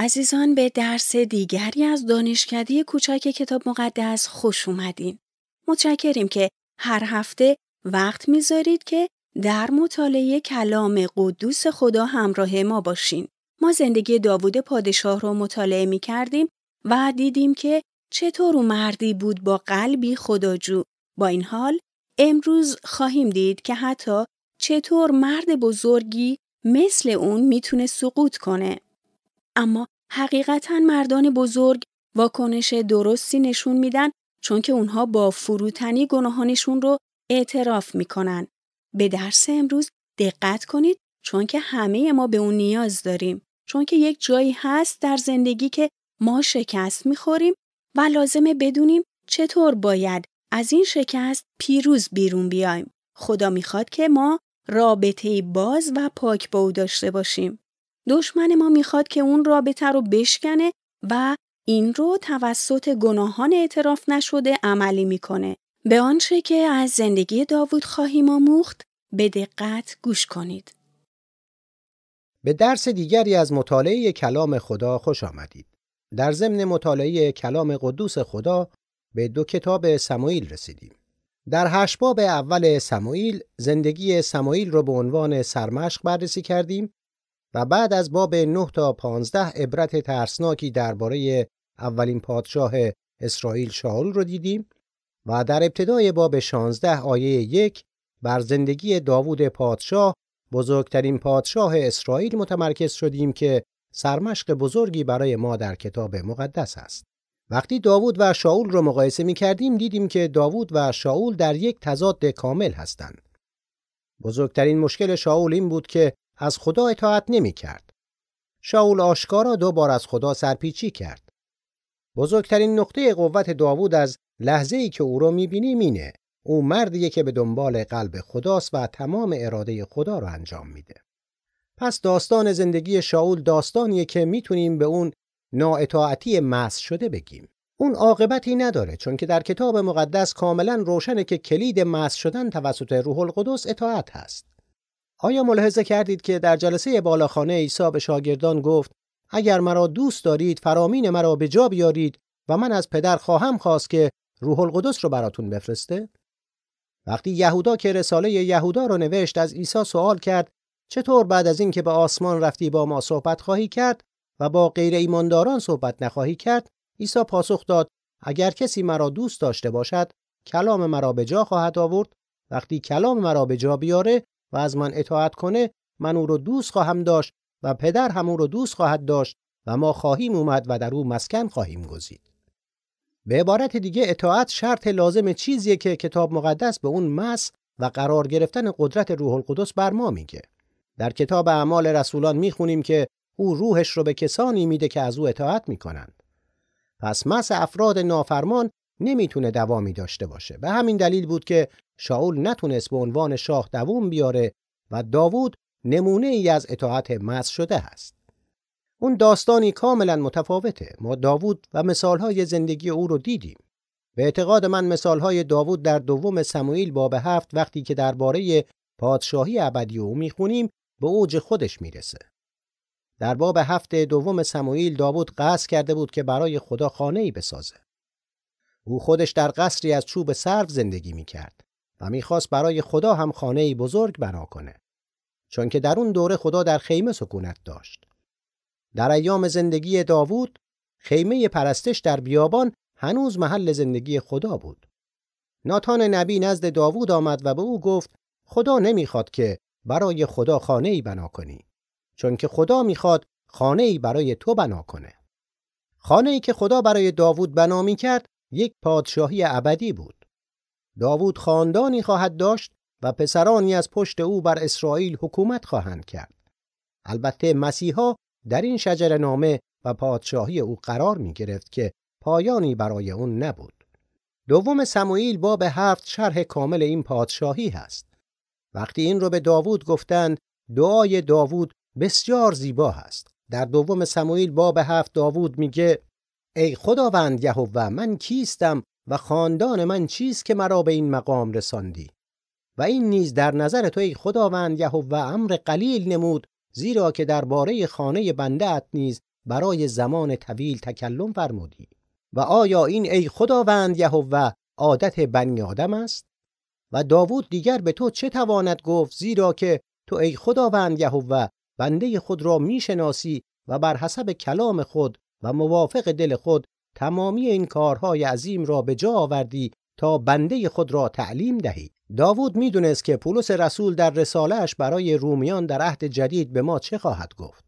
عزیزان به درس دیگری از دانشکده کوچک کتاب مقدس خوش اومدین. متشکریم که هر هفته وقت می‌ذارید که در مطالعه کلام قدوس خدا همراه ما باشین. ما زندگی داوود پادشاه رو مطالعه می کردیم و دیدیم که چطور او مردی بود با قلبی خداجو. با این حال امروز خواهیم دید که حتی چطور مرد بزرگی مثل اون می‌تونه سقوط کنه. اما حقیقتا مردان بزرگ واکنش درستی نشون میدن چون که اونها با فروتنی گناهانشون رو اعتراف می‌کنن. به درس امروز دقت کنید چون که همه ما به اون نیاز داریم. چون که یک جایی هست در زندگی که ما شکست می‌خوریم و لازمه بدونیم چطور باید از این شکست پیروز بیرون بیایم. خدا می‌خواد که ما رابطه باز و پاک با او داشته باشیم. دشمن ما می‌خواد که اون رابطه رو بشکنه و این رو توسط گناهان اعتراف نشده عملی می‌کنه. به آنچه که از زندگی داوود خواهیم آموخت به دقت گوش کنید. به درس دیگری از مطالعه کلام خدا خوش آمدید. در ضمن مطالعه کلام قدوس خدا به دو کتاب سموئیل رسیدیم. در هشت باب اول سموئیل زندگی سموئیل را به عنوان سرمشق بررسی کردیم و بعد از باب 9 تا 15 عبرت ترسناکی درباره اولین پادشاه اسرائیل شاول رو دیدیم و در ابتدای باب 16 آیه یک بر زندگی داوود پادشاه بزرگترین پادشاه اسرائیل متمرکز شدیم که سرمشق بزرگی برای ما در کتاب مقدس است. وقتی داوود و شاول رو مقایسه می کردیم دیدیم که داوود و شاول در یک تضاد کامل هستند. بزرگترین مشکل شاول این بود که از خدا اطاعت نمی کرد. شاول آشکارا دو بار از خدا سرپیچی کرد. بزرگترین نقطه قوت داوود از لحظه ای که او را می‌بینیم اینه. او مردیه که به دنبال قلب خداست و تمام اراده خدا را انجام میده. پس داستان زندگی شاول داستانیه که می‌تونیم به اون نااطاعتی مس شده بگیم. اون عاقبتی نداره چون که در کتاب مقدس کاملا روشنه که کلید مس شدن توسط روح القدس اطاعت هست. آیا ملاحظه کردید که در جلسه بالاخانه عیسی به شاگردان گفت اگر مرا دوست دارید فرامین مرا به جا بیارید و من از پدر خواهم خواست که روح القدس رو براتون بفرسته؟ وقتی یهودا که رساله یهودا رو نوشت از عیسی سوال کرد چطور بعد از اینکه به آسمان رفتی با ما صحبت خواهی کرد و با غیر ایمانداران صحبت نخواهی کرد عیسی پاسخ داد اگر کسی مرا دوست داشته باشد کلام مرا به جا خواهد آورد وقتی کلام مرا به جا بیاره و از من اطاعت کنه من او رو دوست خواهم داشت و پدر هم او رو دوست خواهد داشت و ما خواهیم اومد و در او مسکن خواهیم گزید. به عبارت دیگه اطاعت شرط لازم چیزیه که کتاب مقدس به اون مس و قرار گرفتن قدرت روح القدس بر ما میگه. در کتاب اعمال رسولان می‌خونیم که او روحش رو به کسانی میده که از او اطاعت می‌کنند. پس مس افراد نافرمان نمی‌تونه دوامی داشته باشه به همین دلیل بود که شاول نتونست به عنوان شاه دوام بیاره و داوود نمونه ای از اطاعت مس شده است. اون داستانی کاملا متفاوته. ما داوود و مثالهای زندگی او رو دیدیم. به اعتقاد من مثالهای داوود در دوم سموئیل باب هفت وقتی که درباره پادشاهی ابدی او می‌خونیم به اوج خودش می‌رسه. در باب هفت دوم سموئیل داوود قصد کرده بود که برای خدا خانه ای بسازه. او خودش در قصری از چوب سرو زندگی می‌کرد و می‌خواست برای خدا هم خانه بزرگ بنا کنه. چون که در اون دوره خدا در خیمه سکونت داشت. در ایام زندگی داوود خیمه پرستش در بیابان هنوز محل زندگی خدا بود. ناتان نبی نزد داوود آمد و به او گفت خدا نمی‌خواد که برای خدا خانه ای بنا کنی چون که خدا می‌خواد خانه ای برای تو بنا کنه. خانه ای که خدا برای داوود بنا می کرد یک پادشاهی ابدی بود. داوود خاندانی خواهد داشت و پسرانی از پشت او بر اسرائیل حکومت خواهند کرد. البته مسیحا در این شجر نامه و پادشاهی او قرار می گرفت که پایانی برای اون نبود. دوم سموئیل باب هفت شرح کامل این پادشاهی هست. وقتی این رو به داوود گفتند دعای داوود بسیار زیبا هست. در دوم سموئیل باب هفت داوود میگه ای خداوند یهوه من کیستم و خاندان من چیست که مرا به این مقام رساندی؟ و این نیز در نظر تو ای خداوند یهوه امر قلیل نمود زیرا که درباره خانه بنده ات نیز برای زمان طویل تکلم فرمودی. و آیا این ای خداوند یهوه عادت بنی آدم است؟ و داوود دیگر به تو چه تواند گفت زیرا که تو ای خداوند یهوه بنده خود را می‌شناسی و بر حسب کلام خود و موافق دل خود تمامی این کارهای عظیم را به جا آوردی تا بنده خود را تعلیم دهی. داوود می‌دونست که پولس رسول در رسالهش برای رومیان در عهد جدید به ما چه خواهد گفت.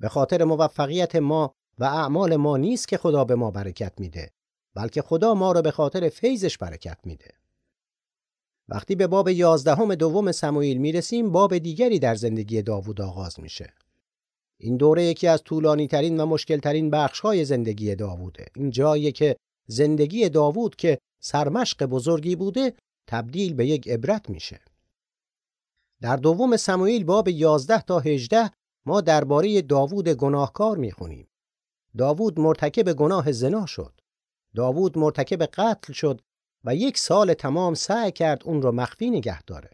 به خاطر موفقیت ما و اعمال ما نیست که خدا به ما برکت میده بلکه خدا ما را به خاطر فیضش برکت میده. وقتی به باب یازدهم دوم سموئیل می‌رسیم باب دیگری در زندگی داوود آغاز میشه. این دوره یکی از طولانی ترین و مشکل ترین بخش های زندگی داووده این جایی که زندگی داوود که سرمشق بزرگی بوده تبدیل به یک عبرت میشه. در دوم سموئیل باب 11 تا 18 ما درباره داوود گناهکار می‌خونیم. داوود مرتکب گناه زنا شد. داوود مرتکب قتل شد و یک سال تمام سعی کرد اون رو مخفی نگه داره.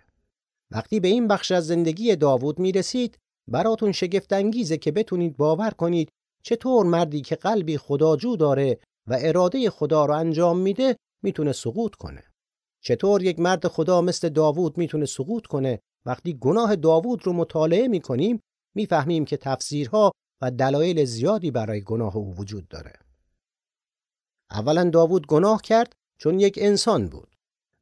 وقتی به این بخش از زندگی داوود می‌رسید براتون شگفت انگیزه که بتونید باور کنید چطور مردی که قلبی خداجو داره و اراده خدا رو انجام میده می‌تونه سقوط کنه. چطور یک مرد خدا مثل داوود می‌تونه سقوط کنه؟ وقتی گناه داوود رو مطالعه می‌کنیم می‌فهمیم که تفسیرها و دلایل زیادی برای گناه او وجود داره. اولا داوود گناه کرد چون یک انسان بود.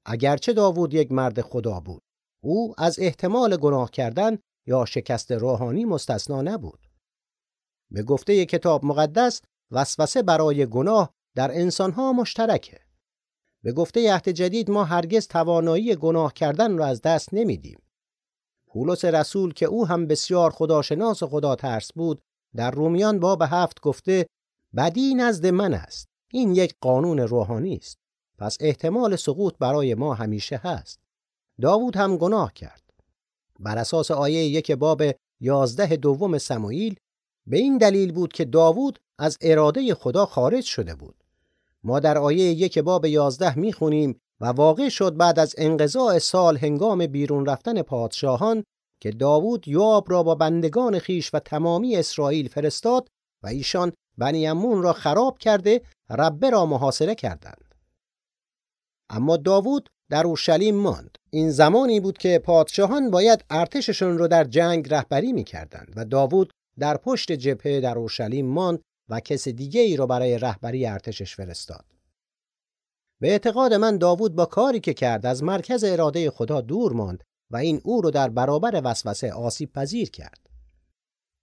اگرچه داوود یک مرد خدا بود او از احتمال گناه کردن یا شکست روحانی مستثنا نبود. به گفته کتاب مقدس وسوسه برای گناه در انسانها مشترکه. به گفته عهد جدید ما هرگز توانایی گناه کردن را از دست نمیدیم. پولس رسول که او هم بسیار خداشناس و خدا ترس بود در رومیان باب هفت گفته بدی نزد من است. این یک قانون روحانی است. پس احتمال سقوط برای ما همیشه هست. داوود هم گناه کرد. بر اساس آیه یک باب یازده دوم سموئیل به این دلیل بود که داوود از اراده خدا خارج شده بود. ما در آیه یک باب یازده می‌خونیم و واقع شد بعد از انقضاء سال هنگام بیرون رفتن پادشاهان که داوود یواب را با بندگان خیش و تمامی اسرائیل فرستاد و ایشان بنی را خراب کرده ربه را محاصره کردند. اما داوود در اورشلیم ماند. این زمانی بود که پادشاهان باید ارتششون رو در جنگ رهبری می‌کردند و داوود در پشت جبهه در اورشلیم ماند و کس دیگه ای رو برای رهبری ارتشش فرستاد. به اعتقاد من داوود با کاری که کرد از مرکز اراده خدا دور ماند و این او رو در برابر وسوسه آسیب پذیر کرد.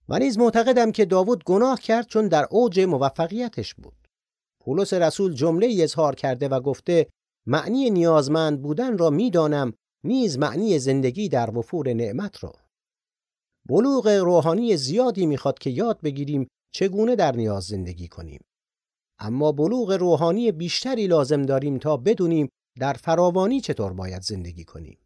من نیز معتقدم که داوود گناه کرد چون در اوج موفقیتش بود. پولس رسول جمله اظهار کرده و گفته معنی نیازمند بودن را می‌دانم نیز معنی زندگی در وفور نعمت را. بلوغ روحانی زیادی می‌خواد که یاد بگیریم چگونه در نیاز زندگی کنیم. اما بلوغ روحانی بیشتری لازم داریم تا بدونیم در فراوانی چطور باید زندگی کنیم.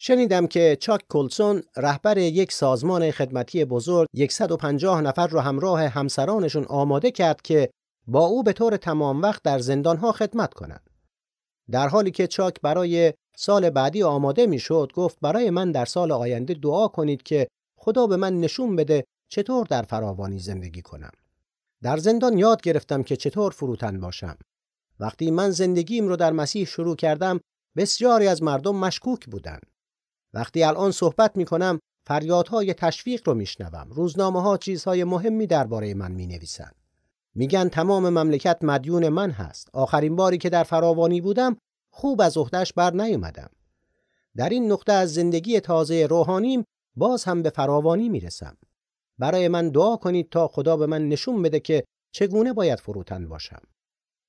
شنیدم که چاک کلسون رهبر یک سازمان خدمتی بزرگ 150 نفر را همراه همسرانشون آماده کرد که با او به طور تمام وقت در زندانها خدمت کنند. در حالی که چاک برای سال بعدی آماده می‌شد گفت برای من در سال آینده دعا کنید که خدا به من نشون بده چطور در فراوانی زندگی کنم. در زندان یاد گرفتم که چطور فروتن باشم. وقتی من زندگیم رو در مسیح شروع کردم بسیاری از مردم مشکوک بودند. وقتی الان صحبت می کنم فریادهای تشویق رو میشنوم. روزنامه ها چیزهای مهمی درباره من می نویسن. میگن تمام مملکت مدیون من هست. آخرین باری که در فراوانی بودم خوب از عهدهش بر نیومدم. در این نقطه از زندگی تازه روحانیم باز هم به فراوانی می‌رسم. برای من دعا کنید تا خدا به من نشون بده که چگونه باید فروتن باشم.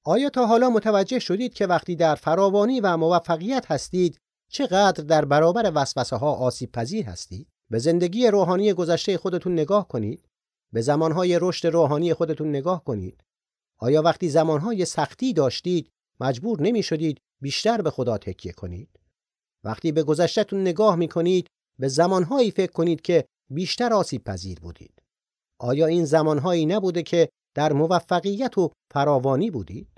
آیا تا حالا متوجه شدید که وقتی در فراوانی و موفقیت هستید چقدر در برابر وسوسه ها آسیب پذیر هستید؟ به زندگی روحانی گذشته خودتون نگاه کنید. به زمانهای رشد روحانی خودتون نگاه کنید. آیا وقتی زمانهای سختی داشتید مجبور نمی شدید بیشتر به خدا تکیه کنید؟ وقتی به گذشتهتون نگاه می کنید به زمانهایی فکر کنید که بیشتر آسیب پذیر بودید. آیا این زمانهایی نبوده که در موفقیت و فراوانی بودید؟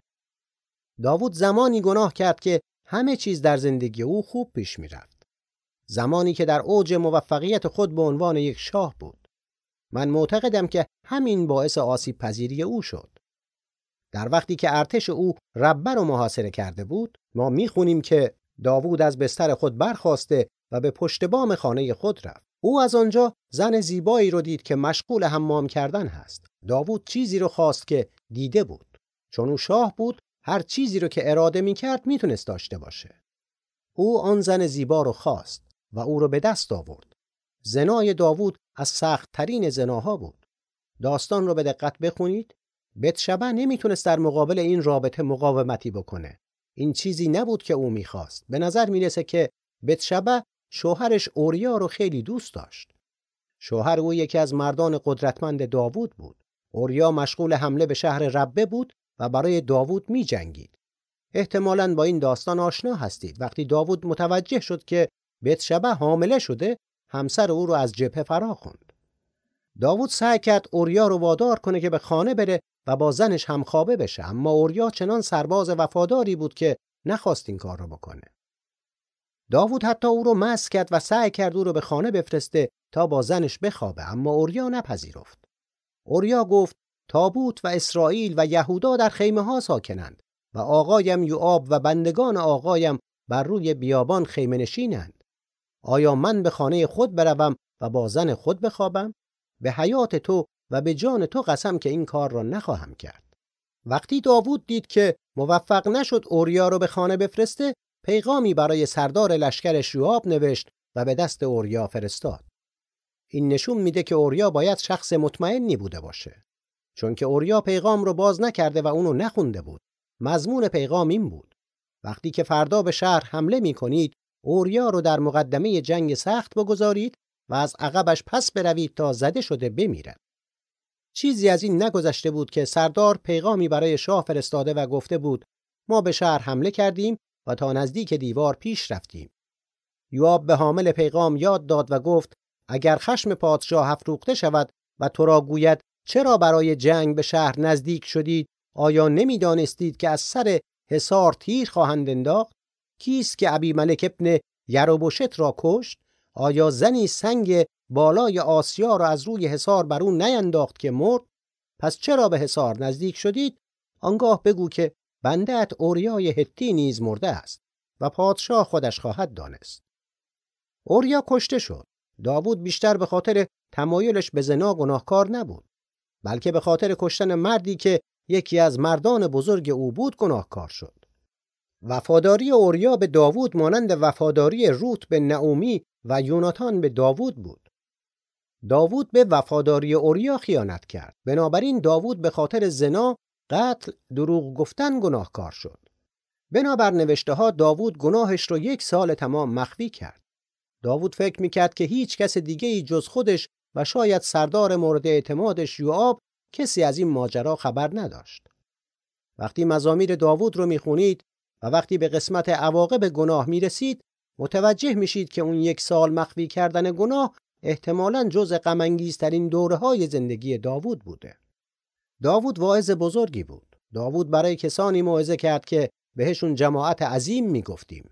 داوود زمانی گناه کرد که همه چیز در زندگی او خوب پیش می رفت. زمانی که در اوج موفقیت خود به عنوان یک شاه بود. من معتقدم که همین باعث آسیب پذیری او شد. در وقتی که ارتش او ربه رو محاصره کرده بود ما می‌خونیم که داوود از بستر خود برخواسته و به پشت بام خانه خود رفت. او از آنجا زن زیبایی رو دید که مشغول حمام کردن هست. داوود چیزی رو خواست که دیده بود. چون او شاه بود هر چیزی رو که اراده می‌کرد می‌تونست داشته باشه. او آن زن زیبا رو خواست و او رو به دست آورد. زنای داوود از سخت ترین زناها بود. داستان رو به دقت بخونید. بتشبه نمی‌تونست در مقابل این رابطه مقاومتی بکنه. این چیزی نبود که او می‌خواست. به نظر می‌رسه که بتشبه شوهرش اوریا رو خیلی دوست داشت. شوهر او یکی از مردان قدرتمند داوود بود. اوریا مشغول حمله به شهر ربه بود و برای داوود می جنگید. احتمالاً با این داستان آشنا هستید. وقتی داوود متوجه شد که بتشبه حامله شده، همسر او رو از جبهه فرا خوند. داوود سعی کرد اوریا رو وادار کنه که به خانه بره و با زنش همخوابه بشه اما اوریا چنان سرباز وفاداری بود که نخواست این کار رو بکنه. داوود حتی او رو مس کرد و سعی کرد او رو به خانه بفرسته تا با زنش بخوابه اما اوریا نپذیرفت. اوریا گفت تابوت و اسرائیل و یهودا در خیمه ها ساکنند و آقایم یوآب و بندگان آقایم بر روی بیابان خیمه نشینند. آیا من به خانه خود بروم و با زن خود بخوابم؟ به حیات تو و به جان تو قسم که این کار را نخواهم کرد. وقتی داوود دید که موفق نشد اوریا رو به خانه بفرسته، پیغامی برای سردار لشکر یوآب نوشت و به دست اوریا فرستاد. این نشون میده که اوریا باید شخص مطمئنی بوده باشه. چون که اوریا پیغام رو باز نکرده و اونو نخونده بود. مضمون پیغام این بود. وقتی که فردا به شهر حمله می کنید، اوریا رو در مقدمه جنگ سخت بگذارید و از عقبش پس بروید تا زده شده بمیرد. چیزی از این نگذشته بود که سردار پیغامی برای شاه فرستاده و گفته بود ما به شهر حمله کردیم و تا نزدیک دیوار پیش رفتیم. یواب به حامل پیغام یاد داد و گفت اگر خشم پادشاه افروخته شود و تو را گوید چرا برای جنگ به شهر نزدیک شدید آیا نمی‌دانستید که از سر حصار تیر خواهند انداخت کیست که ابی ملک ابن یروبشت را کشت؟ آیا زنی سنگ بالای آسیا را از روی حصار بر او نینداخت که مرد؟ پس چرا به حصار نزدیک شدید؟ آنگاه بگو که بندت اوریای هتی نیز مرده است و پادشاه خودش خواهد دانست. اوریا کشته شد. داوود بیشتر به خاطر تمایلش به زنا گناهکار نبود بلکه به خاطر کشتن مردی که یکی از مردان بزرگ او بود گناهکار شد. وفاداری اوریا به داوود مانند وفاداری روت به نعومی و یوناتان به داوود بود. داوود به وفاداری اوریا خیانت کرد. بنابراین داوود به خاطر زنا، قتل، دروغ گفتن گناهکار شد. بنابر نوشته ها داوود گناهش رو یک سال تمام مخفی کرد. داوود فکر می‌کرد که هیچ کس دیگه ای جز خودش و شاید سردار مورد اعتمادش یوآب کسی از این ماجرا خبر نداشت. وقتی مزامیر داوود رو می‌خونید و وقتی به قسمت عواقب گناه می‌رسید متوجه میشید که اون یک سال مخفی کردن گناه احتمالاً جز غمانگیزترین دوره های زندگی داوود بوده. داوود واعظ بزرگی بود. داوود برای کسانی موعظه کرد که بهشون جماعت عظیم می‌گفتیم.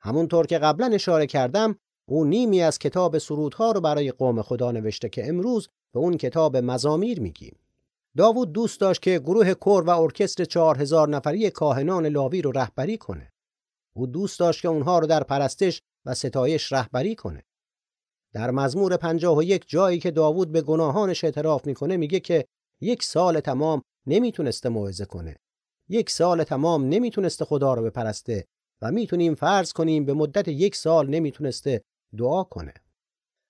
همونطور که قبلا اشاره کردم او نیمی از کتاب سرودها رو برای قوم خدا نوشته که امروز به اون کتاب مزامیر میگیم. داوود دوست داشت که گروه کور و ارکستر چهار هزار نفری کاهنان لاوی رو رهبری کنه. او دوست داشت که اونها رو در پرستش و ستایش رهبری کنه. در مزمور پنجاه و یک جایی که داوود به گناهانش اعتراف می‌کنه میگه که یک سال تمام نمی‌تونسته موعظه کنه. یک سال تمام نمی‌تونسته خدا رو بپرسته و می‌تونیم فرض کنیم به مدت یک سال نمی‌تونسته دعا کنه.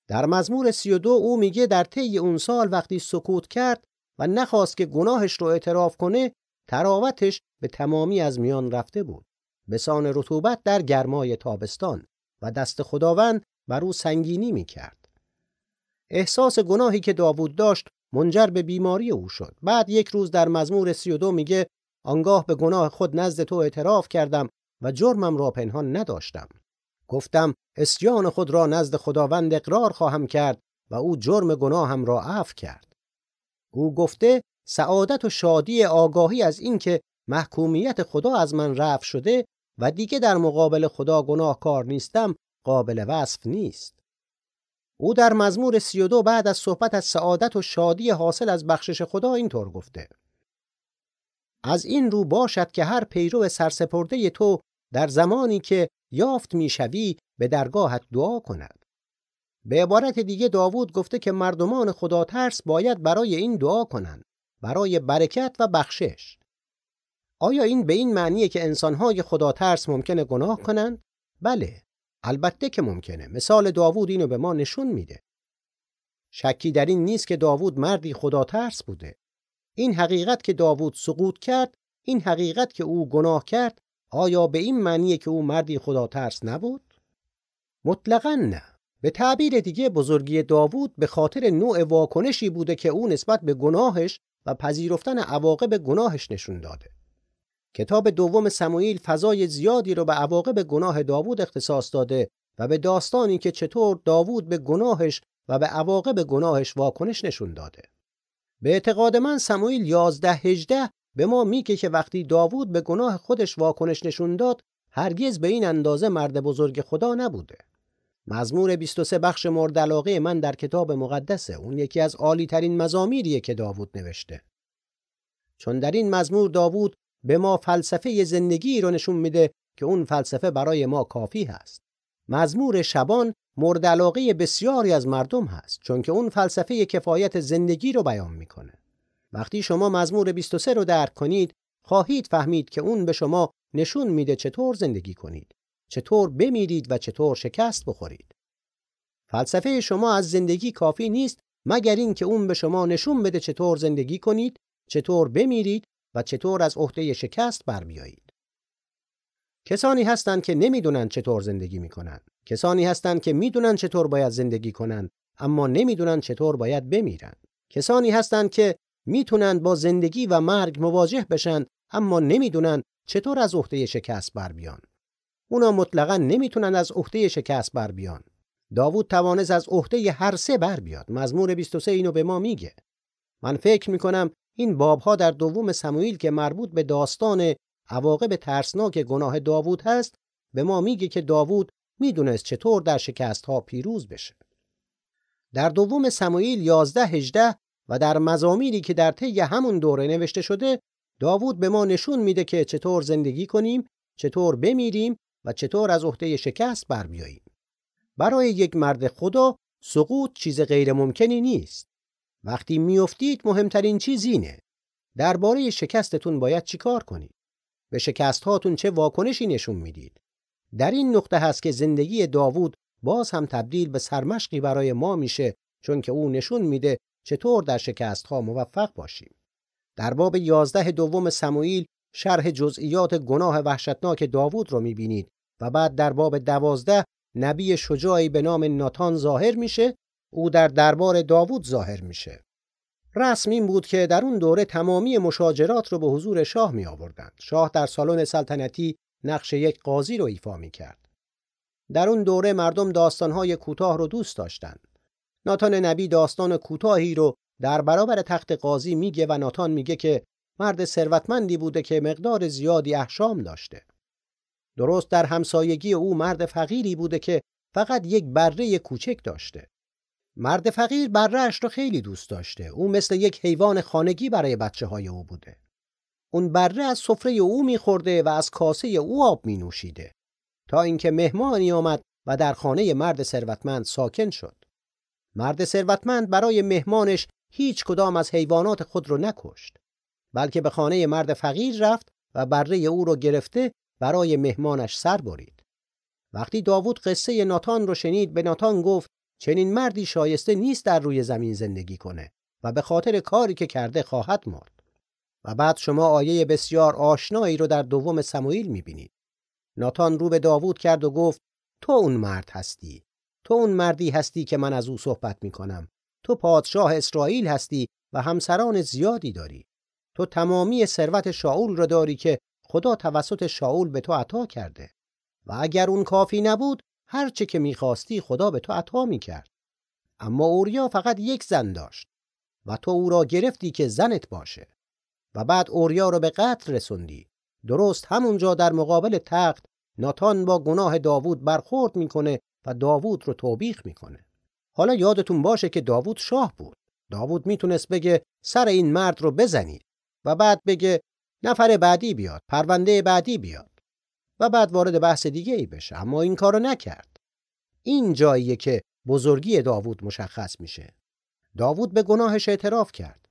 در مزمور 32 او میگه در طی اون سال وقتی سکوت کرد و نخواست که گناهش رو اعتراف کنه تراوتش به تمامی از میان رفته بود. به سان رطوبت در گرمای تابستان و دست خداوند بر او سنگینی می‌کرد. احساس گناهی که داوود داشت منجر به بیماری او شد. بعد یک روز در مزمور 32 میگه آنگاه به گناه خود نزد تو اعتراف کردم و جرمم را پنهان نداشتم. گفتم اسیان خود را نزد خداوند اقرار خواهم کرد و او جرم گناهم را عفو کرد. او گفته سعادت و شادی آگاهی از اینکه محکومیت خدا از من رفع شده و دیگه در مقابل خدا گناهکار نیستم قابل وصف نیست. او در مزمور 32 بعد از صحبت از سعادت و شادی حاصل از بخشش خدا اینطور گفته از این رو باشد که هر پیرو سرسپرده تو در زمانی که یافت می‌شوی به درگاهت دعا کند به عبارت دیگه داوود گفته که مردمان خدا ترس باید برای این دعا کنند برای برکت و بخشش. آیا این به این معنیه که انسانهای خدا ترس ممکنه گناه کنند؟ بله البته که ممکنه. مثال داوود اینو به ما نشون میده. شکی در این نیست که داوود مردی خدا ترس بوده. این حقیقت که داوود سقوط کرد این حقیقت که او گناه کرد آیا به این معنیه که او مردی خدا ترس نبود؟ مطلقا نه. به تعبیر دیگه بزرگی داوود به خاطر نوع واکنشی بوده که او نسبت به گناهش و پذیرفتن عواقب گناهش نشون داده کتاب دوم سموئیل فضای زیادی رو به عواقب گناه داوود اختصاص داده و به داستانی که چطور داوود به گناهش و به عواقب گناهش واکنش نشون داده. به اعتقاد من سموئیل 11 18 به ما میگه که وقتی داوود به گناه خودش واکنش نشون داد هرگز به این اندازه مرد بزرگ خدا نبوده. مزمور 23 بخش مورد علاقه من در کتاب مقدسه اون یکی از عالی ترین مزامیریه که داوود نوشته. چون در این مزمور داوود به ما فلسفه زندگی رو نشون میده که اون فلسفه برای ما کافی هست. مزمور شبان مورد علاقه بسیاری از مردم هست چون که اون فلسفه کفایت زندگی رو بیان می‌کنه. وقتی شما مزمور 23 رو درک کنید خواهید فهمید که اون به شما نشون میده چطور زندگی کنید. چطور بمیرید و چطور شکست بخورید. فلسفه شما از زندگی کافی نیست مگر اینکه اون به شما نشون بده چطور زندگی کنید، چطور بمیرید و چطور از عهده شکست بر بیایید. کسانی هستند که نمی‌دونن چطور زندگی می‌کنن. کسانی هستند که می‌دونن چطور باید زندگی کنند اما نمی‌دونن چطور باید بمیرن. کسانی هستند که می‌تونن با زندگی و مرگ مواجه بشن اما نمی‌دونن چطور از عهده شکست بر بیان. اونا مطلقا نمی‌تونن از عهده شکست بر بیان. داوود توانست از عهده هر سه بر بیاد. مزمور 23 اینو به ما میگه. من فکر می‌کنم این بابها در دوم سموئیل که مربوط به داستان عواقب ترسناک گناه داوود هست به ما میگه که داوود می‌دونست چطور در شکست ها پیروز بشه. در دوم سموئیل 11 18 و در مزامیری که در طی همون دوره نوشته شده داوود به ما نشون میده که چطور زندگی کنیم، چطور بمیریم و چطور از عهده شکست بر بیاییم. برای یک مرد خدا سقوط چیز غیر ممکنی نیست. وقتی میافتید مهمترین چیز اینه. درباره شکستتون باید چیکار کنید؟ به شکست هاتون چه واکنشی نشون می‌دید؟ در این نقطه هست که زندگی داوود باز هم تبدیل به سرمشقی برای ما میشه چون که او نشون میده چطور در شکست ها موفق باشیم. در باب 11 دوم سموئیل شرح جزئیات گناه وحشتناک داوود رو می‌بینید و بعد در باب دوازده نبی شجاعی به نام ناتان ظاهر میشه او در دربار داوود ظاهر میشه رسم این بود که در اون دوره تمامی مشاجرات رو به حضور شاه می آوردند. شاه در سالن سلطنتی نقش یک قاضی رو ایفا می کرد. در اون دوره مردم داستانهای کوتاه رو دوست داشتند. ناتان نبی داستان کوتاهی رو در برابر تخت قاضی میگه و ناتان میگه که مرد ثروتمندی بوده که مقدار زیادی احشام داشته. درست در همسایگی او مرد فقیری بوده که فقط یک بره کوچک داشته. مرد فقیر برهش رو خیلی دوست داشته. او مثل یک حیوان خانگی برای بچه های او بوده. اون بره از سفره او میخورده و از کاسه او آب می نوشیده. تا اینکه مهمانی آمد و در خانه مرد ثروتمند ساکن شد. مرد ثروتمند برای مهمانش هیچ کدام از حیوانات خود رو نکشت. بلکه به خانه مرد فقیر رفت و بره او رو گرفته برای مهمانش سر برید. وقتی داوود قصه ناتان رو شنید به ناتان گفت چنین مردی شایسته نیست در روی زمین زندگی کنه و به خاطر کاری که کرده خواهد مرد. و بعد شما آیه بسیار آشنایی رو در دوم سموئیل می‌بینید. ناتان رو به داوود کرد و گفت تو اون مرد هستی. تو اون مردی هستی که من از او صحبت می‌کنم. تو پادشاه اسرائیل هستی و همسران زیادی داری. تو تمامی ثروت شاول را داری که خدا توسط شاول به تو عطا کرده. و اگر اون کافی نبود هر چه که می‌خواستی خدا به تو عطا می‌کرد. اما اوریا فقط یک زن داشت و تو او را گرفتی که زنت باشه. و بعد اوریا را به قتل رسوندی. درست همونجا در مقابل تخت ناتان با گناه داوود برخورد می‌کنه و داوود رو توبیخ می‌کنه. حالا یادتون باشه که داوود شاه بود. داوود می‌تونست بگه سر این مرد رو بزنید. و بعد بگه نفر بعدی بیاد، پرونده بعدی بیاد و بعد وارد بحث دیگه ای بشه اما این کارو نکرد. این جاییه که بزرگی داوود مشخص میشه. داوود به گناهش اعتراف کرد.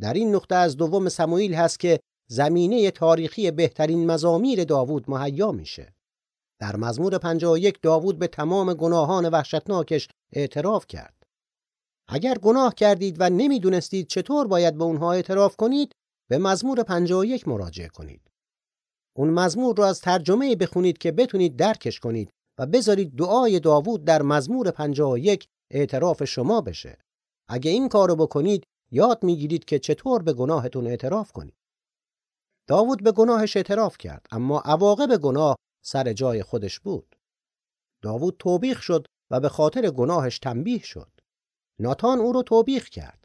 در این نقطه از دوم سموئیل هست که زمینه تاریخی بهترین مزامیر داوود مهیا میشه. در مزمور 51 داوود به تمام گناهان وحشتناکش اعتراف کرد. اگر گناه کردید و نمی‌دونستید چطور باید به اونها اعتراف کنید، به مزمور 51 مراجعه کنید. اون مزمور رو از ترجمه بخونید که بتونید درکش کنید و بذارید دعای داوود در مزمور 51 اعتراف شما بشه. اگه این کارو بکنید یاد می‌گیرید که چطور به گناهتون اعتراف کنید. داوود به گناهش اعتراف کرد اما عواقب گناه سر جای خودش بود. داوود توبیخ شد و به خاطر گناهش تنبیه شد. ناتان او رو توبیخ کرد.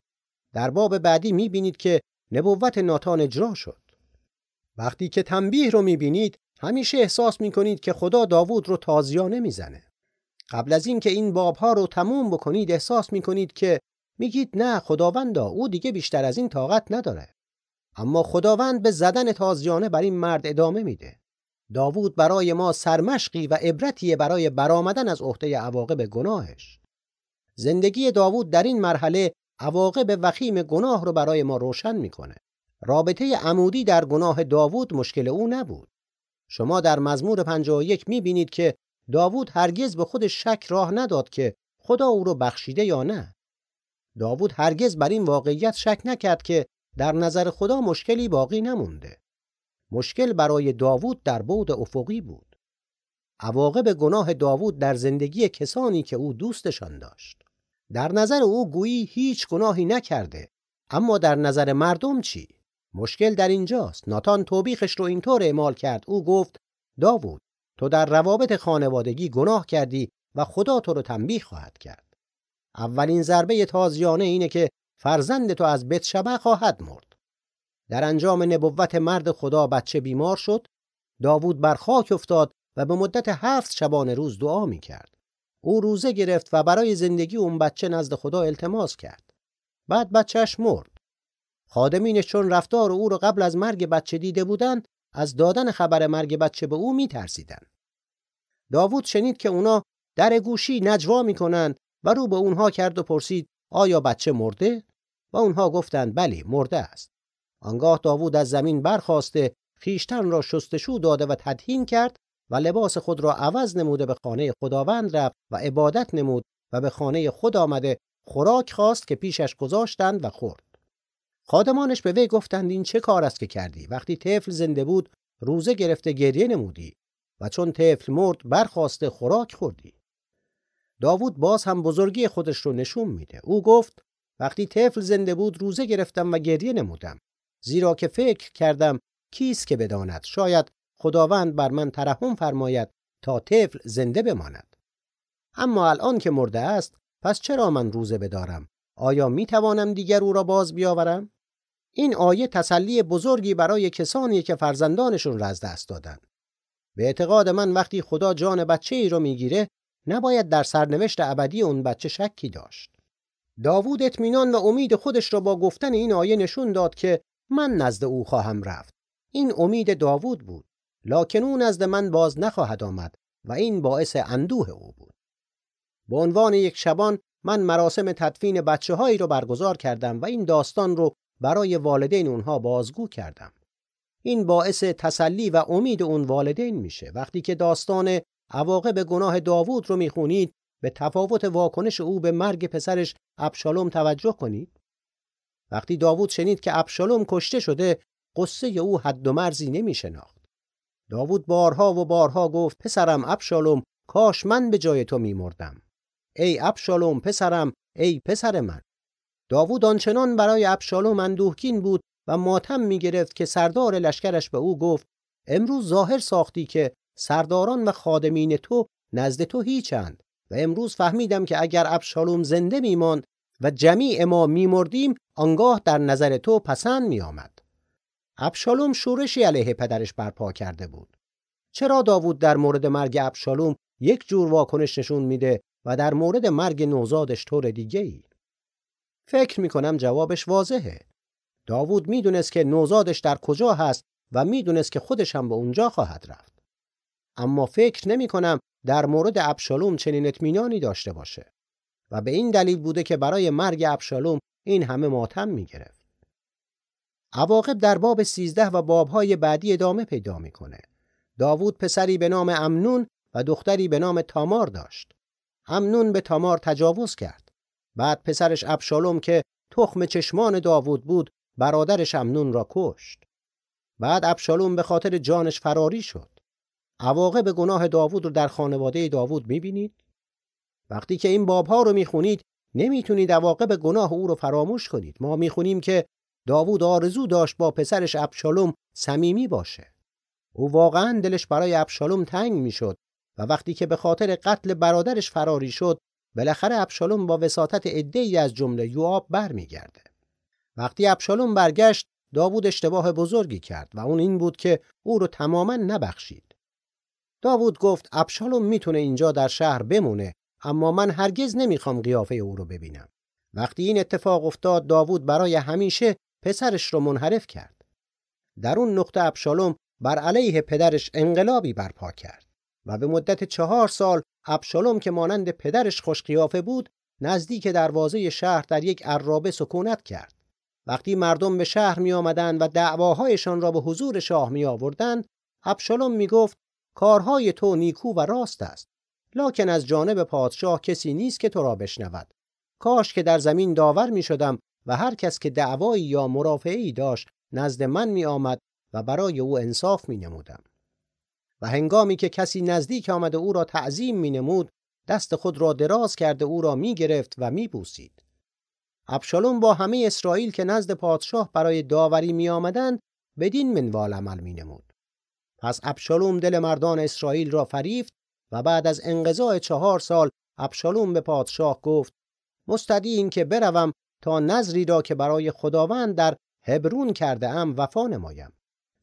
در باب بعدی می‌بینید که نبوت ناتان اجرا شد. وقتی که تنبیه رو می‌بینید همیشه احساس می‌کنید که خدا داوود رو تازیانه می‌زنه. قبل از اینکه این, این بابها رو تموم بکنید احساس می‌کنید که میگید نه خداوندا او دیگه بیشتر از این طاقت نداره. اما خداوند به زدن تازیانه بر این مرد ادامه میده. داوود برای ما سرمشقی و عبرتی برای برآمدن از عهده عواقب گناهش. زندگی داوود در این مرحله عواقب وخیم گناه رو برای ما روشن می‌کنه. رابطه عمودی در گناه داوود مشکل او نبود. شما در مزمور 51 می‌بینید که داوود هرگز به خودش شک راه نداد که خدا او رو بخشیده یا نه. داوود هرگز بر این واقعیت شک نکرد که در نظر خدا مشکلی باقی نمونده. مشکل برای داوود در بعد افقی بود. عواقب گناه داوود در زندگی کسانی که او دوستشان داشت. در نظر او گویی هیچ گناهی نکرده اما در نظر مردم چی؟ مشکل در اینجاست. ناتان توبیخش رو اینطور اعمال کرد. او گفت داوود تو در روابط خانوادگی گناه کردی و خدا تو رو تنبیه خواهد کرد. اولین ضربه تازیانه اینه که فرزند تو از بیت شبه خواهد مرد. در انجام نبوت مرد خدا بچه بیمار شد. داوود بر خاک افتاد و به مدت هفت شبانه روز دعا می کرد. او روزه گرفت و برای زندگی اون بچه نزد خدا التماس کرد. بعد بچهش مرد. خادمینش چون رفتار او رو قبل از مرگ بچه دیده بودند از دادن خبر مرگ بچه به او میترسیدند. داوود شنید که اونا در گوشی نجوا می‌کنند و رو به اونها کرد و پرسید آیا بچه مرده؟ و اونها گفتند بلی مرده است. آنگاه داوود از زمین برخواسته خیشتن را شستشو داده و تدهین کرد و لباس خود را عوض نموده به خانه خداوند رفت و عبادت نمود و به خانه خود آمده. خوراک خواست که پیشش گذاشتند و خورد. خادمانش به وی گفتند این چه کار است که کردی؟ وقتی طفل زنده بود روزه گرفته گریه نمودی و چون طفل مرد برخواسته خوراک خوردی. داوود باز هم بزرگی خودش رو نشون میده. او گفت وقتی طفل زنده بود روزه گرفتم و گریه نمودم. زیرا که فکر کردم کیست که بداند؟ شاید خداوند بر من ترحم فرماید تا طفل زنده بماند. اما الان که مرده است پس چرا من روزه بدارم؟ آیا می توانم دیگر او را باز بیاورم؟ این آیه تسلی بزرگی برای کسانی که فرزندانشون را از دست دادن به اعتقاد من وقتی خدا جان بچه ای رو می‌گیره نباید در سرنوشت ابدی اون بچه شکی داشت. داوود اطمینان و امید خودش را با گفتن این آیه نشون داد که من نزد او خواهم رفت. این امید داوود بود. لکن او نزد من باز نخواهد آمد و این باعث اندوه او بود به عنوان یک شبان من مراسم تدفین بچه هایی رو برگزار کردم و این داستان رو برای والدین اونها بازگو کردم. این باعث تسلی و امید اون والدین میشه. وقتی که داستان عواقب گناه داوود رو می‌خونید به تفاوت واکنش او به مرگ پسرش ابشالوم توجه کنید. وقتی داوود شنید که ابشالوم کشته شده قصه او حد و مرزی نمیشناخت. داوود بارها و بارها گفت پسرم ابشالوم کاش من به جای تو میمردم. ای ابشالوم پسرم ای پسر من داوود آنچنان برای ابشالوم اندوهگین بود و ماتم می گرفت که سردار لشکرش به او گفت امروز ظاهر ساختی که سرداران و خادمین تو نزد تو هیچند و امروز فهمیدم که اگر ابشالوم زنده میماند و جمیع ما میمردیم آنگاه در نظر تو پسند میآمد ابشالوم شورشی علیه پدرش برپا کرده بود چرا داوود در مورد مرگ ابشالوم یک جور واکنش نشون میده و در مورد مرگ نوزادش طور دیگه ای؟ فکر می کنم جوابش واضحه. داوود می‌دونست که نوزادش در کجا هست و می‌دونست که خودش هم به اونجا خواهد رفت. اما فکر نمی کنم در مورد ابشالوم چنین اطمینانی داشته باشه و به این دلیل بوده که برای مرگ ابشالوم این همه ماتم می گرفت. عواقب در باب سیزده و بابهای بعدی ادامه پیدا می‌کنه. داوود پسری به نام امنون و دختری به نام تامار داشت. امنون به تامار تجاوز کرد. بعد پسرش ابشالوم که تخم چشمان داوود بود برادرش امنون را کشت. بعد ابشالوم به خاطر جانش فراری شد. عواقب گناه داوود رو در خانواده داوود می‌بینید؟ وقتی که این بابها رو می‌خونید نمی‌تونید عواقب گناه او رو فراموش کنید. ما می‌خونیم که داوود آرزو داشت با پسرش ابشالوم صمیمی باشه. او واقعا دلش برای ابشالوم تنگ می‌شد و وقتی که به خاطر قتل برادرش فراری شد بالاخره ابشالوم با وساطت عده‌ای از جمله یوآب برمیگرده. وقتی ابشالوم برگشت داوود اشتباه بزرگی کرد و اون این بود که او رو تماما نبخشید. داوود گفت ابشالوم می‌تونه اینجا در شهر بمونه اما من هرگز نمی‌خوام قیافه او رو ببینم. وقتی این اتفاق افتاد داوود برای همیشه پسرش رو منحرف کرد. در اون نقطه ابشالوم بر علیه پدرش انقلابی برپا کرد و به مدت چهار سال ابشالوم که مانند پدرش خوشقیافه بود نزدیک دروازه شهر در یک عرابه سکونت کرد. وقتی مردم به شهر می آمدن و دعواهایشان را به حضور شاه می آوردن ابشالوم می گفت کارهای تو نیکو و راست است. لکن از جانب پادشاه کسی نیست که تو را بشنود. کاش که در زمین داور می شدم و هر کس که دعوایی یا مرافعی داشت نزد من می آمد و برای او انصاف می نمودم. و هنگامی که کسی نزدیک آمده او را تعظیم می نمود دست خود را دراز کرده او را می گرفت و می بوسید. ابشالوم با همه اسرائیل که نزد پادشاه برای داوری می آمدند بدین منوال عمل می نمود. پس ابشالوم دل مردان اسرائیل را فریفت و بعد از انقضاء چهار سال ابشالوم به پادشاه گفت مستدی این که بروم تا نظری را که برای خداوند در هبرون کرده ام وفا نمایم.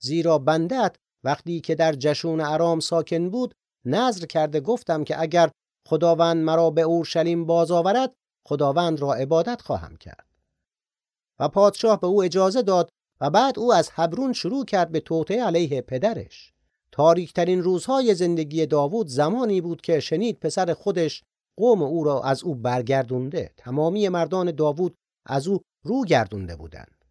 زیرا بندت وقتی که در جشون ارام ساکن بود نظر کرده گفتم که اگر خداوند مرا به اورشلیم باز آورد خداوند را عبادت خواهم کرد. و پادشاه به او اجازه داد و بعد او از هبرون شروع کرد به توطئه علیه پدرش. تاریکترین روزهای زندگی داوود زمانی بود که شنید پسر خودش قوم او را از او برگردونده. تمامی مردان داوود از او رو گردونده بودند.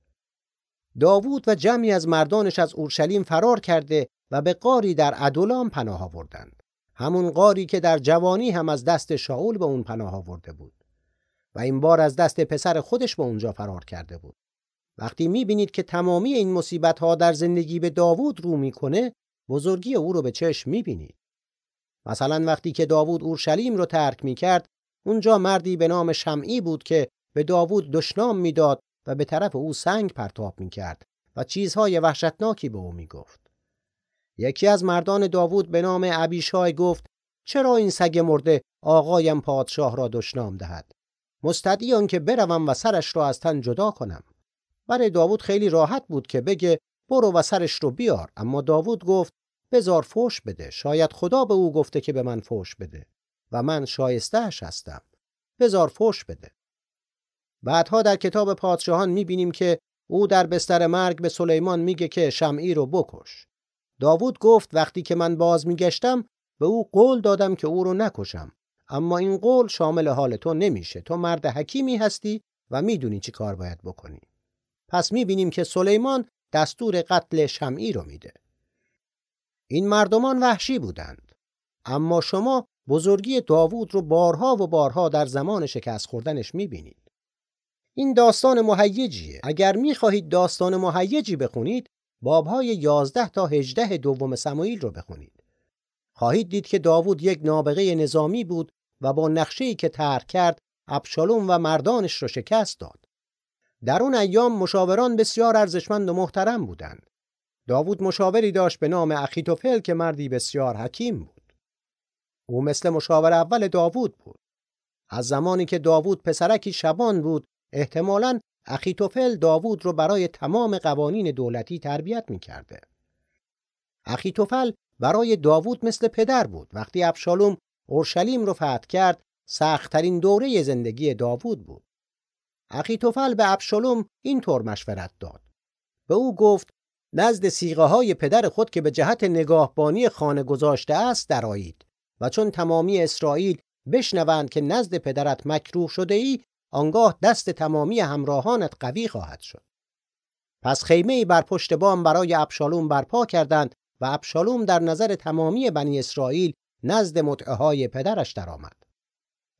داوود و جمعی از مردانش از اورشلیم فرار کرده و به قاری در ادولام پناه آوردند. همون قاری که در جوانی هم از دست شاول به اون پناه آورده بود و این بار از دست پسر خودش به اونجا فرار کرده بود. وقتی می‌بینید که تمامی این مصیبت ها در زندگی به داوود رو می‌کنه بزرگی او رو به چشم می‌بینید. مثلا وقتی که داوود اورشلیم رو ترک می‌کرد اونجا مردی به نام شمعی بود که به داوود دشنام می‌داد و به طرف او سنگ پرتاب می‌کرد و چیزهای وحشتناکی به او می‌گفت. یکی از مردان داوود به نام ابیشای گفت چرا این سگ مرده آقایم پادشاه را دشنام دهد؟ مستدی که بروم و سرش را از تن جدا کنم. برای داوود خیلی راحت بود که بگه برو و سرش رو بیار. اما داوود گفت بزار فوش بده. شاید خدا به او گفته که به من فوش بده. و من شایستهش هستم. بزار فوش بده. بعدها در کتاب پادشاهان می‌بینیم که او در بستر مرگ به سلیمان میگه که شمعی رو بکش. داوود گفت وقتی که من باز میگشتم به او قول دادم که او رو نکشم. اما این قول شامل حال تو نمیشه. تو مرد حکیمی هستی و می‌دونی چی کار باید بکنی. پس می‌بینیم که سلیمان دستور قتل شمعی رو میده. این مردمان وحشی بودند. اما شما بزرگی داوود رو بارها و بارها در زمان شکست خوردنش می‌بینید. این داستان مهیجیه. اگر می‌خواهید داستان مهیجی بخونید بابهای 11 تا 18 دوم سمایل رو بخونید. خواهید دید که داوود یک نابغه نظامی بود و با نقشه‌ای که طرح کرد ابشالوم و مردانش رو شکست داد. در اون ایام مشاوران بسیار ارزشمند و محترم بودند. داوود مشاوری داشت به نام اخیتوفل که مردی بسیار حکیم بود. او مثل مشاور اول داوود بود. از زمانی که داوود پسرکی شبان بود احتمالاً اخیتوفل داوود رو برای تمام قوانین دولتی تربیت می‌کرده. اخیتوفل برای داوود مثل پدر بود. وقتی ابشالوم اورشلیم رو فتح کرد، سختترین دوره زندگی داوود بود. اخیتوفل به ابشالوم اینطور مشورت داد. به او گفت نزد سیغه های پدر خود که به جهت نگاهبانی خانه گذاشته است درایید و چون تمامی اسرائیل بشنوند که نزد پدرت مکروه شده ای آنگاه دست تمامی همراهانت قوی خواهد شد. پس خیمه بر پشت بام برای ابشالوم برپا کردند و ابشالوم در نظر تمامی بنی اسرائیل نزد متعه پدرش درآمد.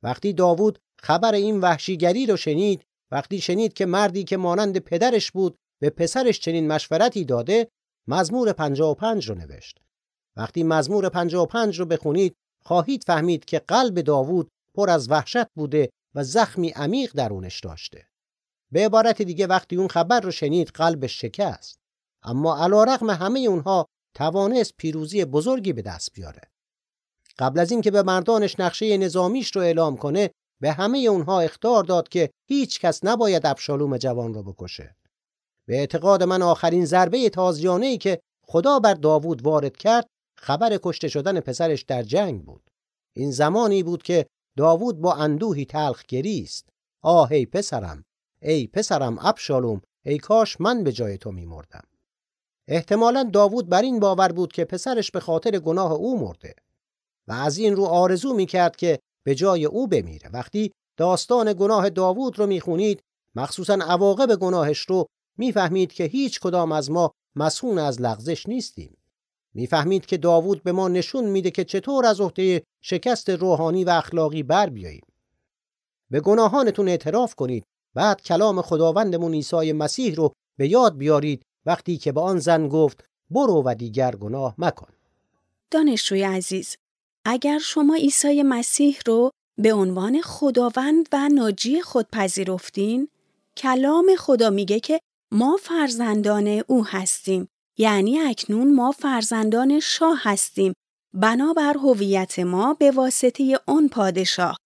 وقتی داوود خبر این وحشیگری رو شنید وقتی شنید که مردی که مانند پدرش بود به پسرش چنین مشورتی داده مزمور 55 رو نوشت وقتی مزمور 55 رو بخونید خواهید فهمید که قلب داوود پر از وحشت بوده و زخمی عمیق درونش داشته به عبارت دیگه وقتی اون خبر رو شنید قلبش شکست اما علیرغم همه اونها توانست پیروزی بزرگی به دست بیاره قبل از اینکه به مردانش نقشه نظامیش رو اعلام کنه به همه اونها اختار داد که هیچ کس نباید ابشالوم جوان رو بکشه. به اعتقاد من آخرین ضربه تازیانه ای که خدا بر داوود وارد کرد خبر کشته شدن پسرش در جنگ بود. این زمانی بود که داوود با اندوهی تلخ گریست. آه ای پسرم، ای پسرم ابشالوم، ای کاش من به جای تو میمردم. احتمالا داوود بر این باور بود که پسرش به خاطر گناه او مرده و از این رو آرزو می‌کرد که به جای او بمیره وقتی داستان گناه داوود رو می‌خونید مخصوصا عواقب گناهش رو می‌فهمید که هیچ کدام از ما مسئول از لغزش نیستیم می‌فهمید که داوود به ما نشون میده که چطور از عهده شکست روحانی و اخلاقی بر بیاییم. به گناهانتون اعتراف کنید. بعد کلام خداوندمون عیسی مسیح رو به یاد بیارید. وقتی که به آن زن گفت برو و دیگر گناه مکن. دانشجوی عزیز اگر شما عیسی مسیح رو به عنوان خداوند و ناجی خود پذیرفتین، کلام خدا میگه که ما فرزندان او هستیم. یعنی اکنون ما فرزندان شاه هستیم. بنابر هویت ما به واسطه اون پادشاه.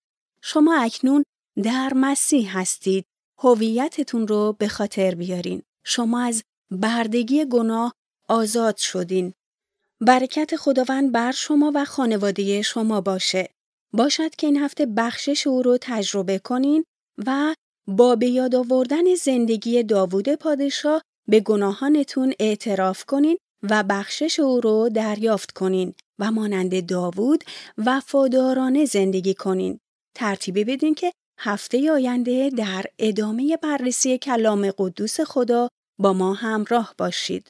شما اکنون در مسیح هستید. هویتتون رو به خاطر بیارین. شما از بردگی گناه آزاد شدین. برکت خداوند بر شما و خانواده شما باشه. باشد که این هفته بخشش او رو تجربه کنین و با به یاد آوردن زندگی داوود پادشاه به گناهانتون اعتراف کنین و بخشش او رو دریافت کنین و مانند داوود وفادارانه زندگی کنین. ترتیبی بدین که هفته آینده در ادامه بررسی کلام قدوس خدا با ما همراه باشید.